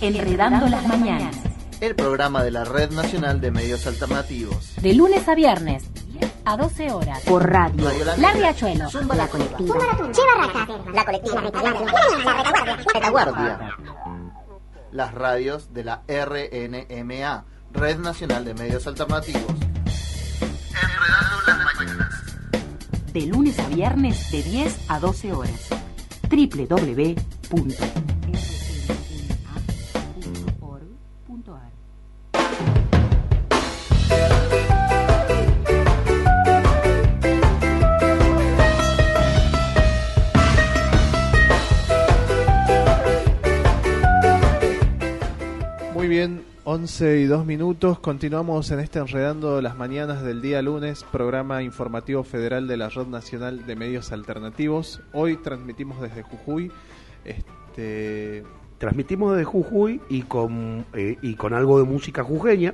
Enredando las Mañanas. El programa de la Red Nacional de Medios Alternativos. De lunes a viernes, a 12 horas. Por radio. La Riachuelo. La Colectiva. La colectiva. La Retaguardia. Las radios de la RNMA, Red Nacional de Medios Alternativos. Enredando las Mañanas. De lunes a viernes, de 10 a 12 horas. www.rnma.org.ar 11 y 2 minutos. Continuamos en este Enredando las Mañanas del día lunes, programa informativo federal de la Red Nacional de Medios Alternativos. Hoy transmitimos desde Jujuy. Este, Transmitimos desde Jujuy y con, eh, y con algo de música jujeña.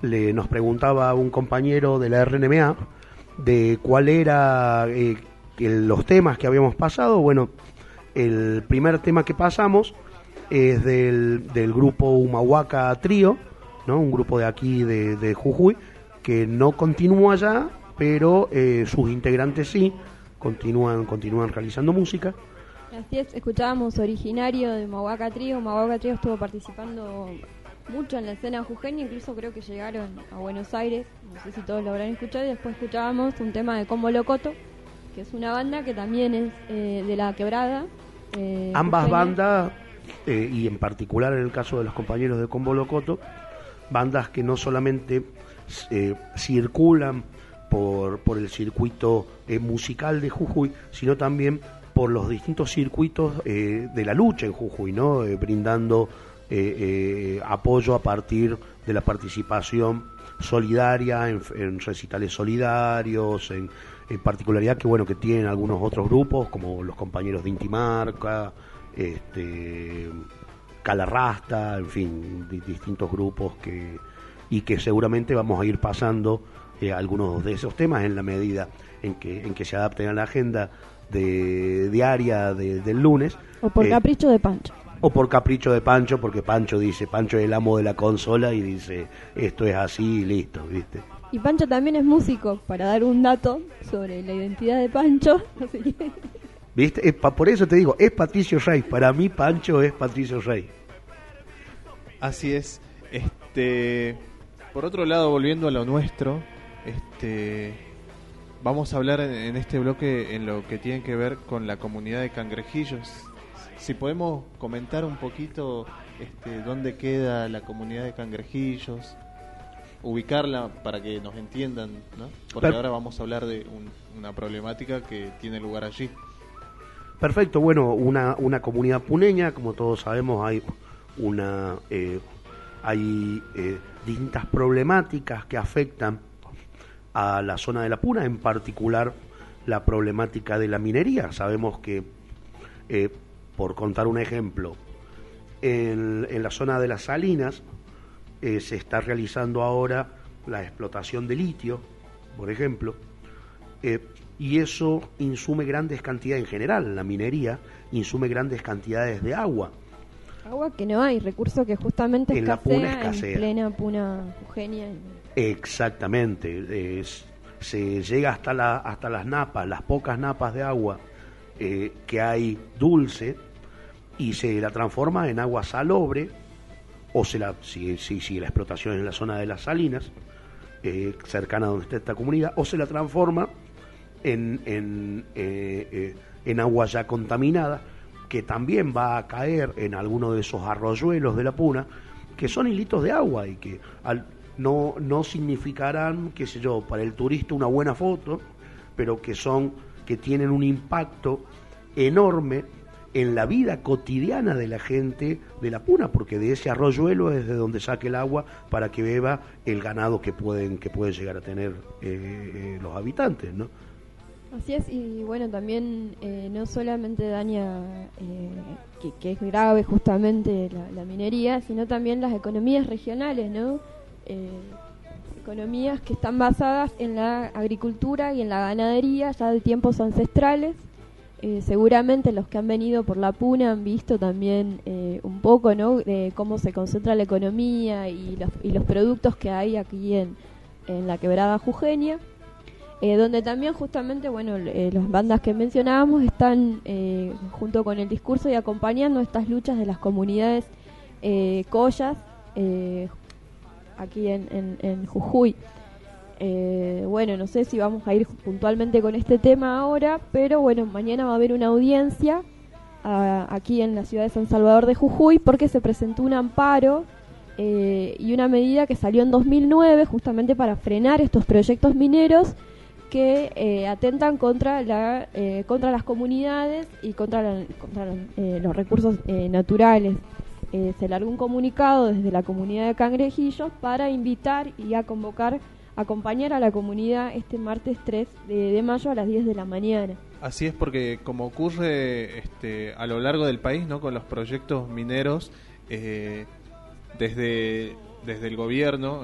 Le, nos preguntaba un compañero de la RNMA de cuál era eh, los temas que habíamos pasado. Bueno, el primer tema que pasamos es del, del grupo Humahuaca Trío, ¿no? un grupo de aquí de, de Jujuy, que no continúa ya, pero eh, sus integrantes sí, continúan, continúan realizando música. Así es, escuchábamos originario de Mahuaca Trío. Mahuaca Trío estuvo participando mucho en la escena jujeña, incluso creo que llegaron a Buenos Aires, no sé si todos lo habrán escuchado, y después escuchábamos un tema de Combo Locoto, que es una banda que también es eh, de la quebrada. eh, Ambas jujeña. bandas, eh, y en particular en el caso de los compañeros de Combo Locoto, bandas que no solamente eh, circulan por, por el circuito eh, musical de Jujuy, sino también por los distintos circuitos de la lucha en Jujuy, ¿no? Brindando apoyo a partir de la participación solidaria en, en recitales solidarios, en, en particularidad que bueno que tienen algunos otros grupos como los compañeros de Intimarca, este, Calarrasta, en fin, di- distintos grupos que y que seguramente vamos a ir pasando eh, algunos de esos temas en la medida en que en que se adapten a la agenda de diaria de- del lunes O por Eh, capricho de Pancho. o por capricho de Pancho, porque Pancho dice, Pancho es el amo de la consola y dice, esto es así y listo, ¿viste? Y Pancho también es músico, para dar un dato sobre la identidad de Pancho. Así que- ¿Viste? Es pa- por eso te digo, es Patricio Rey. Para mí Pancho es Patricio Rey. así es. Este, por otro lado, volviendo a lo nuestro, este, vamos a hablar en, en este bloque en lo que tiene que ver con la comunidad de cangrejillos. Si podemos comentar un poquito este, dónde queda la comunidad de cangrejillos, ubicarla para que nos entiendan, ¿no? Porque ahora vamos a hablar de un- una problemática que tiene lugar allí. Perfecto, bueno, una, una comunidad puneña, como todos sabemos, hay una eh, hay eh, distintas problemáticas que afectan a la zona de la Puna, en particular la problemática de la minería. Sabemos que, eh, por contar un ejemplo, en, en la zona de las salinas se está realizando ahora la explotación de litio, por ejemplo, y eso insume grandes cantidades, en general, la minería insume grandes cantidades de agua. Agua que no hay, recurso que justamente En la puna escasea. en plena puna jujeña. Exactamente, es- se llega hasta, la, hasta las napas, las pocas napas de agua eh, que hay dulce, y se la transforma en agua salobre, o se la, si, si, si la explotación es en la zona de las salinas, eh, cercana a donde está esta comunidad, o se la transforma en, eh, eh, en agua ya contaminada, que también va a caer en alguno de esos arroyuelos de la puna, que son hilitos de agua y que no, no significarán, qué sé yo, para el turista una buena foto, pero que son, que tienen un impacto enorme en la vida cotidiana de la gente de la puna, porque de ese arroyuelo es de donde saque el agua para que beba el ganado que pueden, que pueden llegar a tener eh, los habitantes, ¿no? Así es, y bueno, también eh, no solamente daña, eh, que, es grave justamente la, minería, sino también las economías regionales, ¿no? Eh, economías que están basadas en la agricultura y en la ganadería ya de tiempos ancestrales. Eh, seguramente los que han venido por la puna han visto también eh, un un poco ¿no? de cómo se concentra la economía y los, y los productos que hay aquí en, en la quebrada jujeña. Eh, donde también justamente, bueno, eh, las bandas que mencionábamos están eh, junto con el discurso y acompañando estas luchas de las comunidades eh, collas aquí en, en, Jujuy. bueno, no sé si vamos a ir puntualmente con este tema ahora, pero bueno, mañana va a haber una audiencia aquí en la ciudad de San Salvador de Jujuy porque se presentó un amparo y una medida que salió en 2009 justamente para frenar estos proyectos mineros que eh, atentan contra la eh, contra las comunidades y contra, eh, los recursos naturales. se largó un comunicado desde la comunidad de Cangrejillos para invitar y a convocar, acompañar a la comunidad este martes 3 de, mayo a las 10 de la mañana. Así es porque como ocurre este, a lo largo del país, ¿no? con los proyectos mineros, desde, desde el gobierno,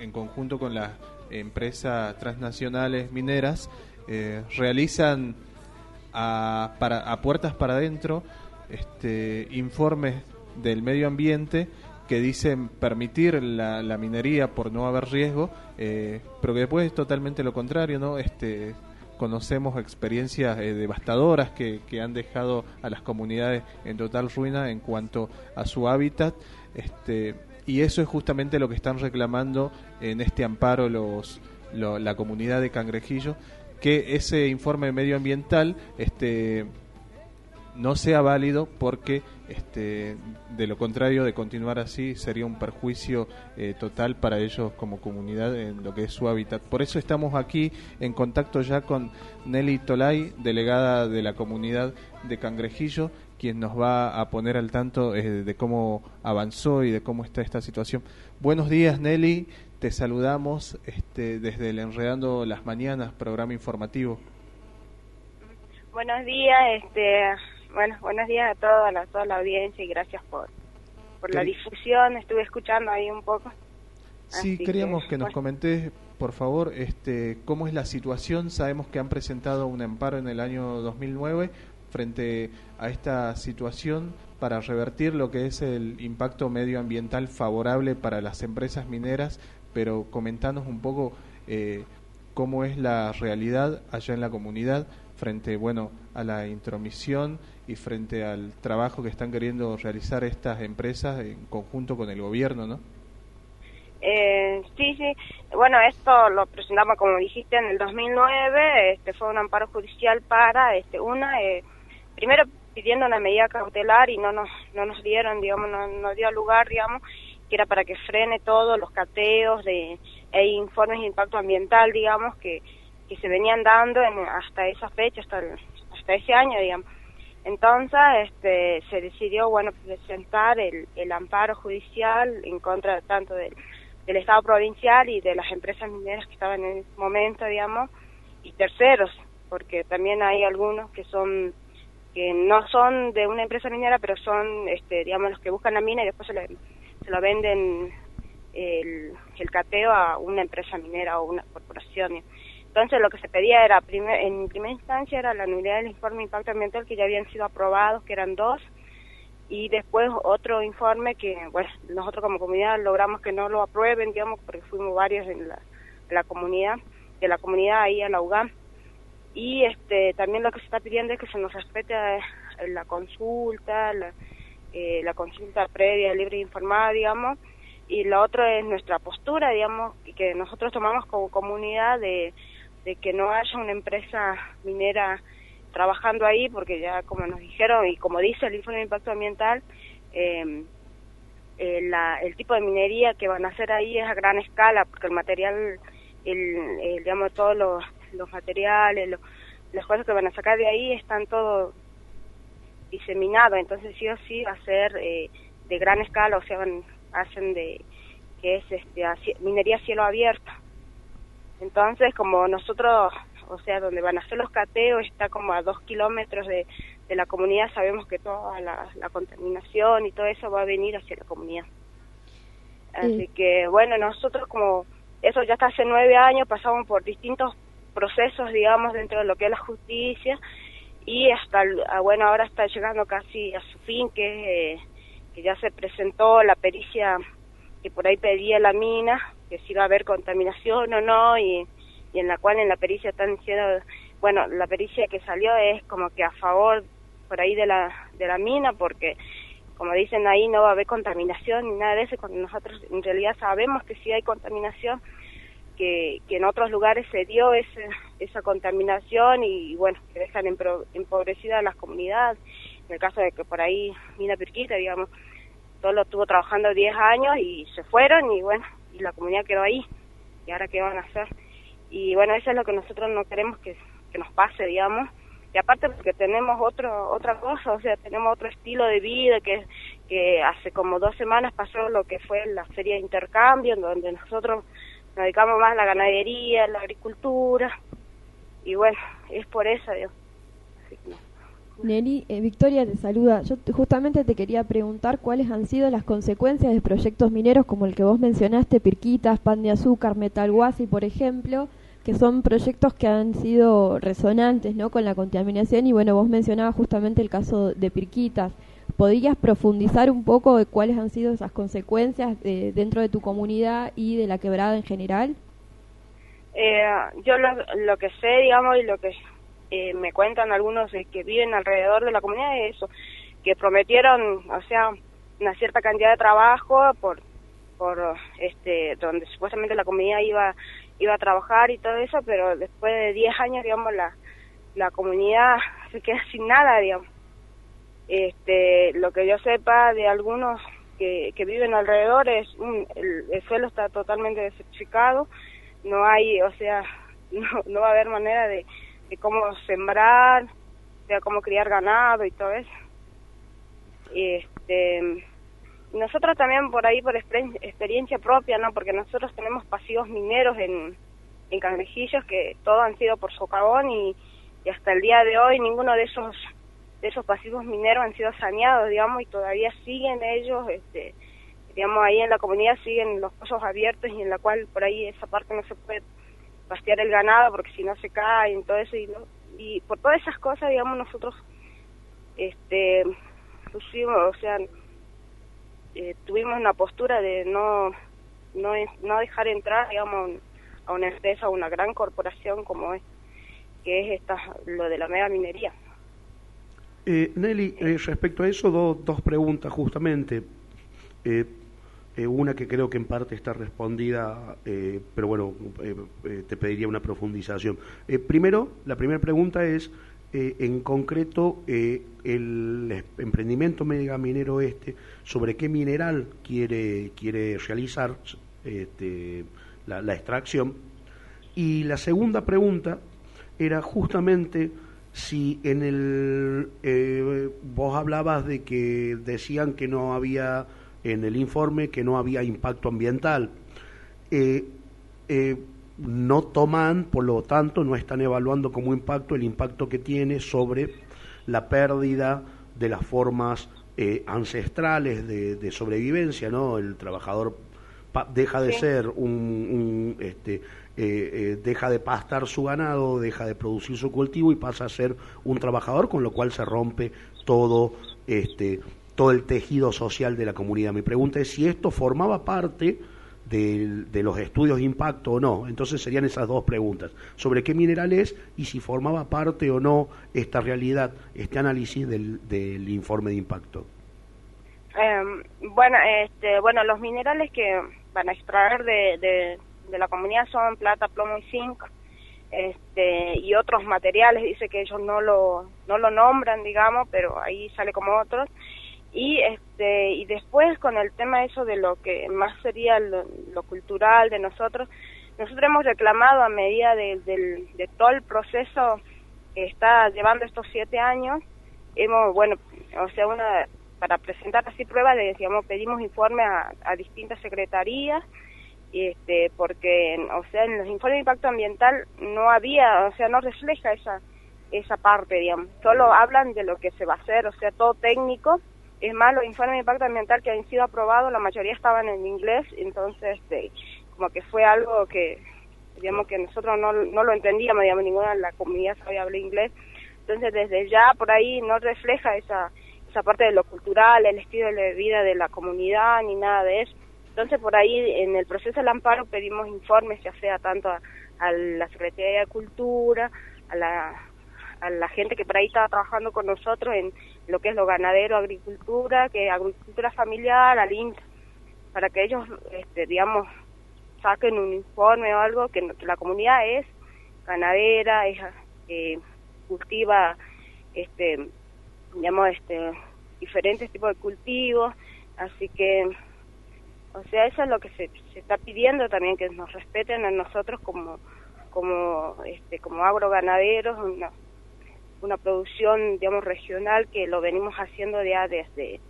en conjunto con las empresas transnacionales mineras eh, realizan a, para, a puertas para adentro este, informes del medio ambiente que dicen permitir la, minería por no haber riesgo, eh, pero que después es totalmente lo contrario, ¿no? Este, conocemos experiencias eh, devastadoras que, que, han dejado a las comunidades en total ruina en cuanto a su hábitat. Este, y eso es justamente lo que están reclamando en este amparo los, la comunidad de Cangrejillo, que ese informe medioambiental este, no sea válido porque este, de lo contrario de continuar así sería un perjuicio eh, total para ellos como comunidad en lo que es su hábitat. Por eso estamos aquí en contacto ya con Nelly Tolay, delegada de la comunidad de Cangrejillo, quien nos va a poner al tanto eh, de cómo avanzó y de cómo está esta situación. Buenos días, Nelly. Te saludamos este, desde el Enredando las Mañanas, programa informativo. Buenos días, este, bueno, buenos días a toda la, toda la audiencia y gracias por, por la difusión. Estuve escuchando ahí un poco. Sí, queríamos que, nos comentes, por favor, este, cómo es la situación. Sabemos que han presentado un amparo en el año 2009 frente a esta situación para revertir lo que es el impacto medioambiental favorable para las empresas mineras, pero comentanos un poco eh, cómo es la realidad allá en la comunidad frente bueno a la intromisión y frente al trabajo que están queriendo realizar estas empresas en conjunto con el gobierno, ¿no? Eh, sí, sí. Bueno, esto lo presentamos, como dijiste, en el 2009. Este fue un amparo judicial para, este, una, eh, primero pidiendo una medida cautelar y no nos, no nos dieron, digamos, no nos dio lugar, digamos, que era para que frene todos los cateos de, e informes de impacto ambiental, digamos, que, que se venían dando en, hasta esa fecha, hasta, hasta ese año, digamos. Entonces, este, se decidió, bueno, presentar el, el amparo judicial en contra tanto del, del Estado provincial y de las empresas mineras que estaban en ese momento, digamos, y terceros, porque también hay algunos que son que no son de una empresa minera, pero son, este, digamos, los que buscan la mina y después se, se lo venden el, cateo a una empresa minera o una corporación. Entonces lo que se pedía era, primer, en primera instancia, era la nulidad del informe de impacto ambiental que ya habían sido aprobados, que eran dos, y después otro informe que, bueno, nosotros como comunidad logramos que no lo aprueben, digamos, porque fuimos varios en la, en la comunidad, de la comunidad ahí a la UGAM, y este también lo que se está pidiendo es que se nos respete eh, la consulta, la, eh, la consulta previa, libre e informada, digamos, y lo otro es nuestra postura, digamos, que nosotros tomamos como comunidad de, de que no haya una empresa minera trabajando ahí, porque ya como nos dijeron y como dice el informe de impacto ambiental, eh, eh, la, el tipo de minería que van a hacer ahí es a gran escala, porque el material, el, el digamos, todos los los materiales, las cosas que van a sacar de ahí están todo diseminado, entonces sí o sí va a ser eh, de gran escala, o sea, hacen de que es este minería cielo abierto. Entonces, como nosotros, o sea, donde van a hacer los cateos está como a dos kilómetros de, de la comunidad, sabemos que toda la, contaminación y todo eso va a venir hacia la comunidad. Así que, bueno, nosotros como eso ya está hace nueve años, pasamos por distintos procesos, digamos, dentro de lo que es la justicia y hasta, ah, bueno, ahora está llegando casi a su fin, que es que ya se presentó la pericia que por ahí pedía la mina, que si iba a haber contaminación o no, y, y en la cual en la pericia están diciendo, bueno, la pericia que salió es como que a favor por ahí de la, de la mina, porque como dicen ahí no va a haber contaminación ni nada de eso, cuando nosotros en realidad sabemos que sí hay contaminación, que, en otros lugares se dio ese, esa contaminación y, bueno, que dejan empobrecidas las comunidades. En el caso de que por ahí Mina Pirquita, digamos, todo lo estuvo trabajando 10 años y se fueron y bueno, y la comunidad quedó ahí. ¿Y ahora qué van a hacer? Y bueno, eso es lo que nosotros no queremos que, que nos pase, digamos. Y aparte porque tenemos otro, otra cosa, o sea, tenemos otro estilo de vida que, que hace como dos semanas pasó lo que fue la feria de intercambio, en donde nosotros nos dedicamos más a la ganadería, a la agricultura, y bueno, es por eso, Dios. Nelly, eh, Victoria te saluda. Yo justamente te quería preguntar cuáles han sido las consecuencias de proyectos mineros como el que vos mencionaste, Pirquitas, Pan de Azúcar, Metal Guasi, por ejemplo, que son proyectos que han sido resonantes ¿no? con la contaminación y bueno, vos mencionabas justamente el caso de Pirquitas. ¿Podrías profundizar un poco de cuáles han sido esas consecuencias eh, dentro de tu comunidad y de la quebrada en general? Eh, yo lo, lo, que sé, digamos, y lo que eh, me cuentan algunos que viven alrededor de la comunidad es eso, que prometieron, o sea, una cierta cantidad de trabajo por, por este, donde supuestamente la comunidad iba, iba a trabajar y todo eso, pero después de 10 años, digamos, la, la comunidad se queda sin nada, digamos. Este, lo que yo sepa de algunos que, que viven alrededor es el, suelo está totalmente desertificado, no hay, o sea, no, no va a haber manera de, de cómo sembrar, de cómo criar ganado y todo eso. Este, nosotros también por ahí, por experiencia propia, ¿no? Porque nosotros tenemos pasivos mineros en, en Cangrejillos que todos han sido por socavón y, y hasta el día de hoy ninguno de esos de esos pasivos mineros han sido saneados, digamos, y todavía siguen ellos, este, digamos, ahí en la comunidad siguen los pozos abiertos y en la cual por ahí esa parte no se puede pastear el ganado porque si no se cae y todo eso y, y por todas esas cosas, digamos, nosotros este pusimos, o sea, eh, tuvimos una postura de no, no, no dejar entrar, digamos, a una empresa, a una gran corporación como es, que es esta, lo de la mega minería. Eh, Nelly, eh, respecto a eso, dos preguntas justamente. Eh, eh, una que creo que en parte está respondida, pero bueno, te pediría una profundización. primero, la primera pregunta es, en concreto, el emprendimiento mega minero este, ¿sobre qué mineral quiere, quiere realizar este, la, la extracción? Y la segunda pregunta era justamente si en el eh, vos hablabas de que decían que no había en el informe que no había impacto ambiental. Eh, eh, no toman por lo tanto no están evaluando como impacto el impacto que tiene sobre la pérdida de las formas ancestrales de, sobrevivencia no el trabajador deja de ser un, un este, eh, eh, deja de pastar su ganado, deja de producir su cultivo y pasa a ser un trabajador, con lo cual se rompe todo, este, todo el tejido social de la comunidad. Mi pregunta es si esto formaba parte de, de, los estudios de impacto o no. Entonces serían esas dos preguntas. Sobre qué mineral es y si formaba parte o no esta realidad, este análisis del, del informe de impacto. Eh, bueno, este, bueno, los minerales que van a extraer de, de la comunidad son plata, plomo y zinc, este, y otros materiales, dice que ellos no lo, no lo nombran, digamos, pero ahí sale como otros. Y, este, y después con el tema eso de lo que más sería lo, cultural de nosotros, nosotros hemos reclamado a medida de, de, todo el proceso que está llevando estos siete años, hemos, bueno, o sea, una, para presentar así pruebas, decíamos, pedimos informe a, a distintas secretarías, este porque o sea en los informes de impacto ambiental no había o sea no refleja esa esa parte digamos. Solo hablan de lo que se va a hacer o sea todo técnico. Es más los informes de impacto ambiental que han sido aprobados la mayoría estaban en inglés entonces este como que fue algo que digamos que nosotros no, no lo entendíamos digamos ninguna de la comunidad sabía hablar inglés. Entonces desde ya por ahí no refleja esa esa parte de lo cultural, el estilo de vida de la comunidad, ni nada de eso. Entonces, por ahí, en el proceso del amparo pedimos informes, ya sea tanto a, la Secretaría de Cultura, a la, a la gente que por ahí estaba trabajando con nosotros en lo que es lo ganadero, agricultura, que agricultura familiar, al INTA, para que ellos, este, digamos, saquen un informe o algo, que, la comunidad es ganadera, es, eh, cultiva, este, digamos, este, diferentes tipos de cultivos, así que, o sea, eso es lo que se, se está pidiendo también, que nos respeten a nosotros como, como, este, como agroganaderos, una, una producción, digamos, regional que lo venimos haciendo ya desde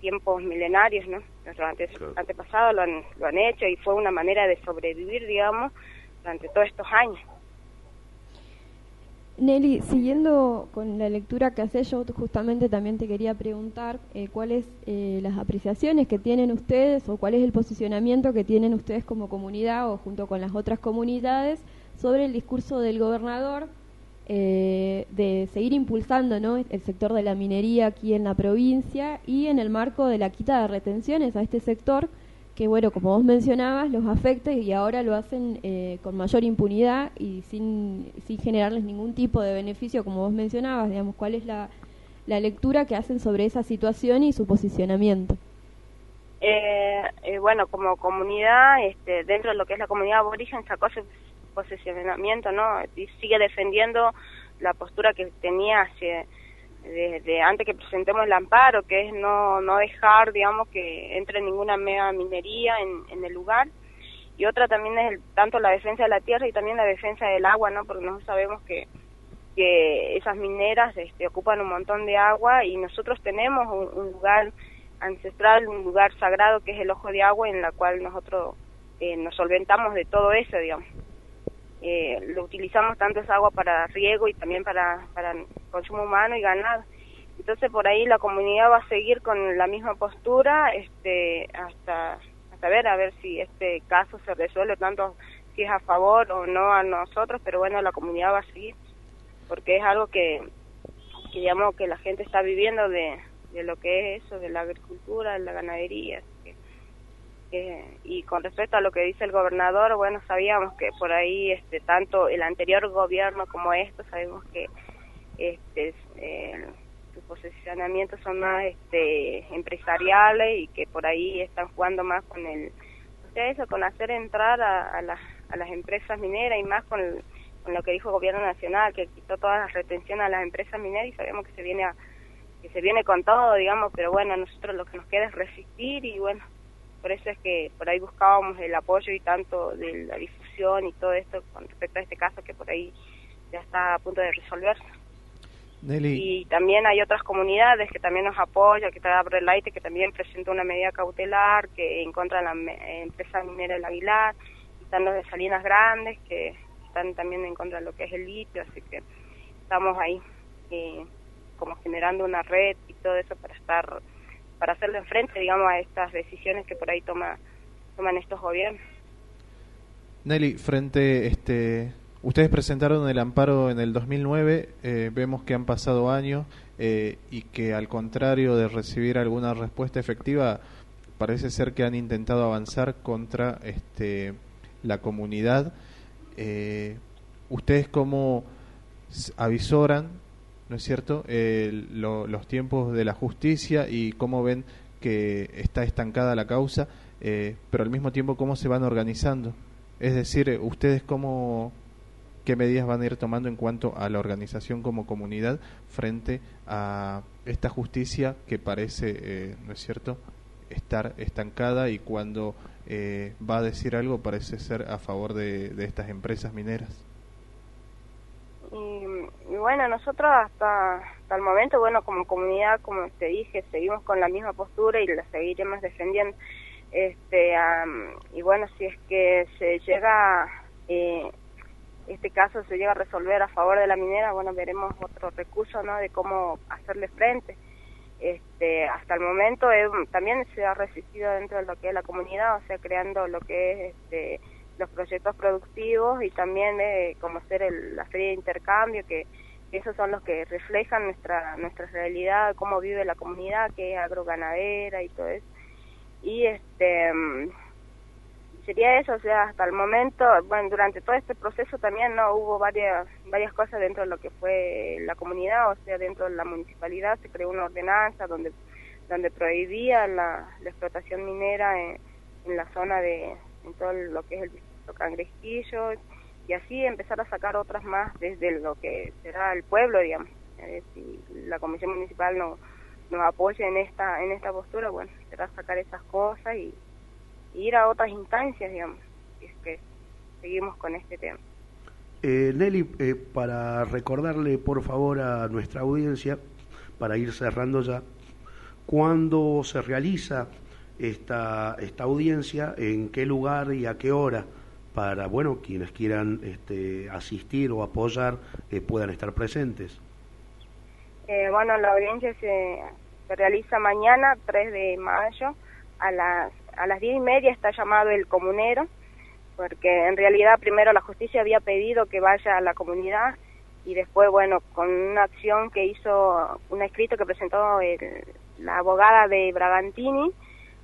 tiempos milenarios, ¿no? Nuestros antepasados lo han, lo han hecho y fue una manera de sobrevivir, digamos, durante todos estos años. Nelly, siguiendo con la lectura que hace yo justamente también te quería preguntar eh, cuáles eh, las apreciaciones que tienen ustedes o cuál es el posicionamiento que tienen ustedes como comunidad o junto con las otras comunidades sobre el discurso del gobernador eh, de seguir impulsando ¿no? el sector de la minería aquí en la provincia y en el marco de la quita de retenciones a este sector que, bueno, como vos mencionabas, los afecta y ahora lo hacen eh, con mayor impunidad y sin, sin generarles ningún tipo de beneficio, como vos mencionabas, digamos, cuál es la, la lectura que hacen sobre esa situación y su posicionamiento. Eh, bueno, como comunidad, este, dentro de lo que es la comunidad aborigen, sacó su posicionamiento, ¿no? Y sigue defendiendo la postura que tenía hace, desde antes que presentemos el amparo, que es no, no dejar, digamos, que entre ninguna mega minería en, en el lugar. Y otra también es el, tanto la defensa de la tierra y también la defensa del agua, ¿no? Porque nosotros sabemos que, que esas mineras este, ocupan un montón de agua y nosotros tenemos un, lugar ancestral, un lugar sagrado que es el ojo de agua en la cual nosotros eh, nos solventamos de todo eso, digamos eh, lo utilizamos tanto esa agua para riego y también para, para consumo humano y ganado. Entonces por ahí la comunidad va a seguir con la misma postura este, hasta, hasta ver a ver si este caso se resuelve tanto si es a favor o no a nosotros, pero bueno, la comunidad va a seguir porque es algo que, que que la gente está viviendo de, de lo que es eso, de la agricultura, de la ganadería y con respecto a lo que dice el gobernador, bueno, sabíamos que por ahí este tanto el anterior gobierno como esto, sabemos que este eh, sus posicionamientos son más este empresariales y que por ahí están jugando más con el eso, con hacer entrar a, las, a las empresas mineras y más con, con lo que dijo el gobierno nacional, que quitó todas las retenciones a las empresas mineras y sabemos que se viene a, que se viene con todo, digamos, pero bueno, nosotros lo que nos queda es resistir y bueno, por eso es que por ahí buscábamos el apoyo y tanto de la difusión y todo esto con respecto a este caso que por ahí ya está a punto de resolverse. Y también hay otras comunidades que también nos apoyan, que está Abrelaite, que también presentó una medida cautelar que en contra de la empresa minera del Aguilar, están los de Salinas Grandes, que están también en contra de lo que es el litio, así que estamos ahí eh, como generando una red y todo eso para estar para hacerle frente, digamos, a estas decisiones que por ahí toma, toman estos gobiernos. Nelly, frente, este, ustedes presentaron el amparo en el 2009, eh, vemos que han pasado años eh, y que al contrario de recibir alguna respuesta efectiva, parece ser que han intentado avanzar contra este, la comunidad. Eh, ¿Ustedes cómo avisoran ¿no es cierto?, los tiempos de la justicia y cómo ven que está estancada la causa, eh, pero al mismo tiempo cómo se van organizando. Es decir, ustedes cómo, qué medidas van a ir tomando en cuanto a la organización como comunidad frente a esta justicia que parece, eh, ¿no es cierto?, estar estancada y cuando eh, va a decir algo parece ser a favor de estas empresas mineras. Y, bueno, nosotros hasta, hasta el momento, bueno, como comunidad, como te dije, seguimos con la misma postura y la seguiremos defendiendo. Este, y bueno, si es que se llega, eh, este caso se llega a resolver a favor de la minera, bueno, veremos otro recurso, ¿no? De cómo hacerle frente. Este, hasta el momento eh, también se ha resistido dentro de lo que es la comunidad, o sea, creando lo que es este, los proyectos productivos y también eh, como hacer la feria de intercambio que, esos son los que reflejan nuestra nuestra realidad, cómo vive la comunidad, que es agroganadera y todo eso. Y este mm, sería eso, o sea, hasta el momento, bueno, durante todo este proceso también no hubo varias varias cosas dentro de lo que fue la comunidad, o sea, dentro de la municipalidad se creó una ordenanza donde donde prohibía la, explotación minera en, la zona de en todo lo que es el distrito Cangrejillo y así empezar a sacar otras más desde lo que será el pueblo, digamos. si la comisión municipal no nos apoya en esta en esta postura, bueno, será sacar esas cosas y, ir a otras instancias, digamos, si es que seguimos con este tema. Eh, Nelly, eh, para recordarle por favor a nuestra audiencia, para ir cerrando ya, cuándo se realiza esta, esta audiencia, en qué lugar y a qué hora para bueno quienes quieran este, asistir o apoyar eh, puedan estar presentes. Eh, bueno, la audiencia se, realiza mañana, 3 de mayo, a las, a las 10 y media está llamado el comunero, porque en realidad primero la justicia había pedido que vaya a la comunidad y después, bueno, con una acción que hizo, un escrito que presentó la abogada de Bragantini,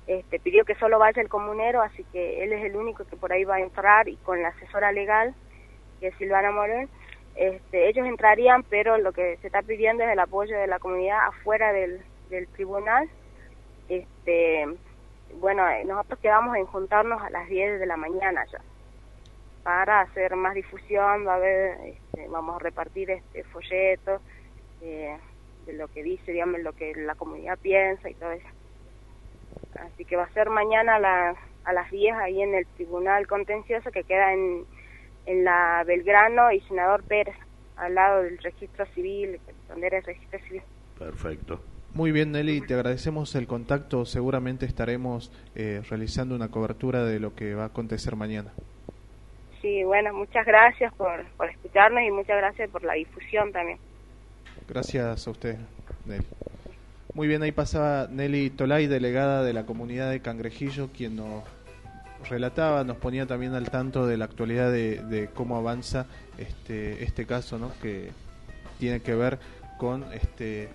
este, pidió que solo vaya el comunero, así que él es el único que por ahí va a entrar y con la asesora legal, que es Silvana Morel, este, ellos entrarían, pero lo que se está pidiendo es el apoyo de la comunidad afuera del, tribunal. Este, bueno, eh, nosotros quedamos en juntarnos a las 10 de la mañana ya para hacer más difusión, a haber, este, vamos a repartir este folletos eh, de lo que dice, digamos, lo que la comunidad piensa y todo eso. Así que va a ser mañana a las, a las 10 ahí en el Tribunal Contencioso que queda en, en la Belgrano y Senador Pérez, al lado del registro civil, donde era el registro civil. Perfecto. Muy bien, Nelly, te agradecemos el contacto. Seguramente estaremos eh, realizando una cobertura de lo que va a acontecer mañana. Sí, bueno, muchas gracias por, por escucharnos y muchas gracias por la difusión también. Gracias a usted, Nelly. Muy bien, ahí pasaba Nelly Tolay, delegada de la comunidad de Cangrejillo, quien nos relataba, nos ponía también al tanto de la actualidad de, cómo avanza este, este caso, ¿no? que tiene que ver con este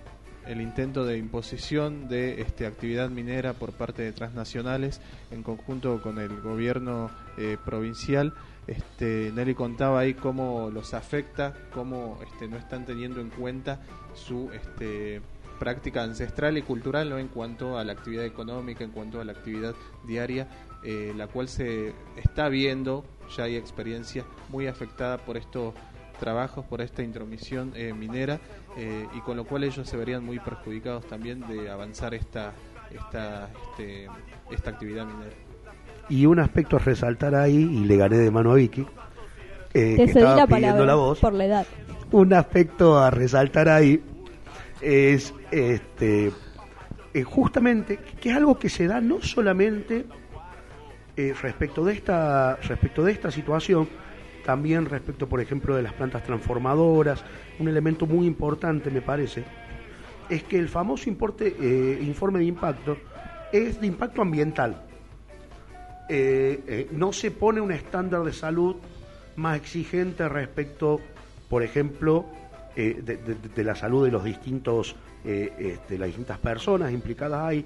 el intento de imposición de este, actividad minera por parte de transnacionales en conjunto con el gobierno eh, provincial. Este, Nelly contaba ahí cómo los afecta, cómo este, no están teniendo en cuenta su este, práctica ancestral y cultural ¿no? en cuanto a la actividad económica, en cuanto a la actividad diaria, eh, la cual se está viendo, ya hay experiencia muy afectada por estos trabajos, por esta intromisión eh, minera, eh, y con lo cual ellos se verían muy perjudicados también de avanzar esta, esta, este, esta actividad minera. Y un aspecto a resaltar ahí, y le gané de mano a Vicky, que estaba la pidiendo la voz. Por la edad. Un aspecto a resaltar ahí es este, eh, justamente que es algo que se da no solamente eh, respecto, de esta, respecto de esta situación, también respecto, por ejemplo, de las plantas transformadoras, un elemento muy importante, me parece, es que el famoso importe, eh, informe de impacto es de impacto ambiental. no se pone un estándar de salud más exigente respecto, por ejemplo, eh, de, la salud de los distintos, eh, este, las distintas personas implicadas ahí,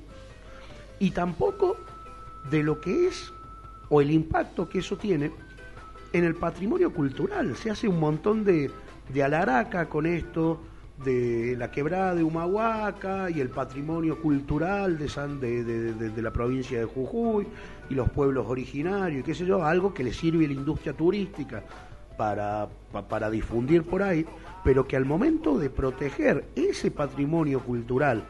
y tampoco de lo que es o el impacto que eso tiene en el patrimonio cultural. Se hace un montón de, de alaraca con esto, de la quebrada de Humahuaca y el patrimonio cultural de, San, de, de, la provincia de Jujuy y los pueblos originarios, qué sé yo, algo que le sirve a la industria turística para, para difundir por ahí, pero que al momento de proteger ese patrimonio cultural,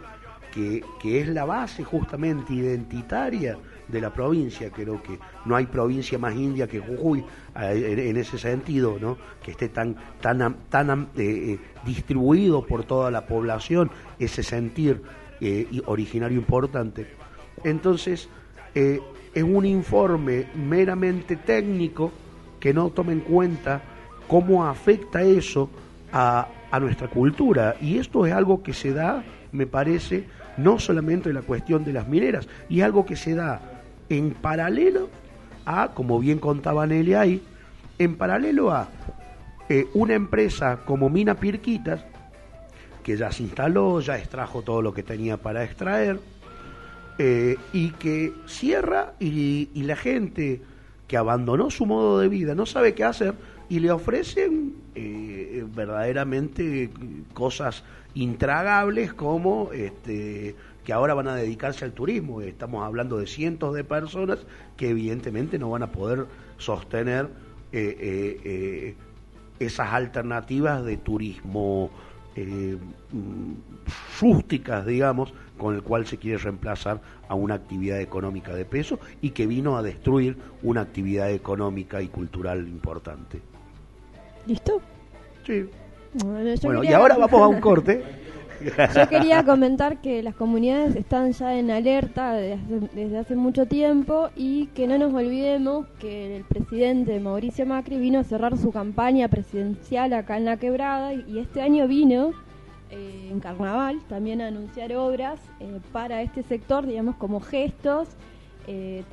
que, que, es la base justamente identitaria de la provincia, creo que no hay provincia más india que Jujuy en, ese sentido, ¿no? que esté tan, tan, tan eh, eh, distribuido por toda la población ese sentir eh, originario importante. Entonces, es un informe meramente técnico que no toma en cuenta cómo afecta eso a, nuestra cultura. Y esto es algo que se da, me parece, no solamente en la cuestión de las mineras, y algo que se da en paralelo a, como bien contaba Nelly ahí, en paralelo a eh, una empresa como Mina Pirquitas, que ya se instaló, ya extrajo todo lo que tenía para extraer, eh, y que cierra y la gente que abandonó su modo de vida no sabe qué hacer y le ofrecen eh, verdaderamente cosas intragables como este, que ahora van a dedicarse al turismo. Estamos hablando de cientos de personas que evidentemente no van a poder sostener eh, eh, eh, esas alternativas de turismo mm, rústicas, digamos, con el cual se quiere reemplazar a una actividad económica de peso y que vino a destruir una actividad económica y cultural importante. ¿Listo? Sí. Bueno, y ahora vamos a un corte. Yo quería comentar que las comunidades están ya en alerta desde hace, desde hace mucho tiempo y que no nos olvidemos que el presidente Mauricio Macri vino a cerrar su campaña presidencial acá en La Quebrada y este año vino eh, en Carnaval también a anunciar obras eh, para este sector, digamos, como gestos, eh,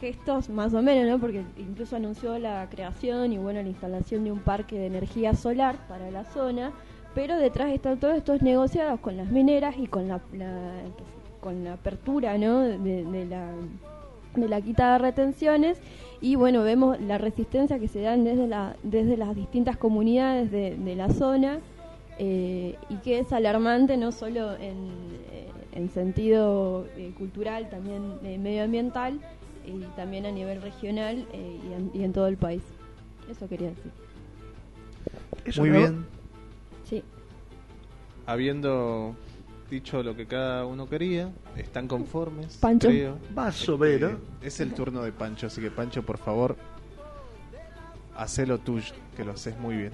gestos más o menos, ¿no? Porque incluso anunció la creación y bueno, la instalación de un parque de energía solar para la zona pero detrás están todos estos negociados con las mineras y con la, la- con la apertura ¿no? de, la de la quita de retenciones y bueno vemos la resistencia que se dan desde la desde las distintas comunidades de, de la zona eh, y que es alarmante no solo en, eh, en sentido eh, cultural también eh, medioambiental y también a nivel regional eh, y, en, y en todo el país eso quería decir Eso Muy no- bien. sí Habiendo dicho lo que cada uno quería, están conformes. Pancho. creo. Más o menos. Eh, es el turno de Pancho, así que Pancho, por favor, hacé lo tuyo, que lo haces muy bien.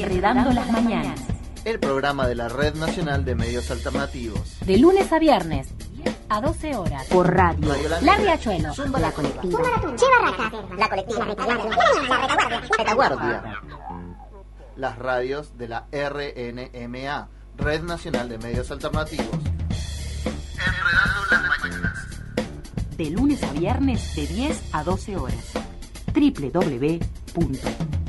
Enredando las mañanas. el programa de la Red Nacional de Medios Alternativos. De lunes a viernes, a 12 horas. Por radio. Radio La La Riachuelo. Zumba la colectiva. Barraca. La colectiva. La retaguardia. La retaguardia. Retaguardia. Las radios de la RNMA, Red Nacional de Medios Alternativos. Enredando las mañanas. De lunes a viernes, de 10 a 12 horas. www.rna.org.ar